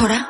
doctora?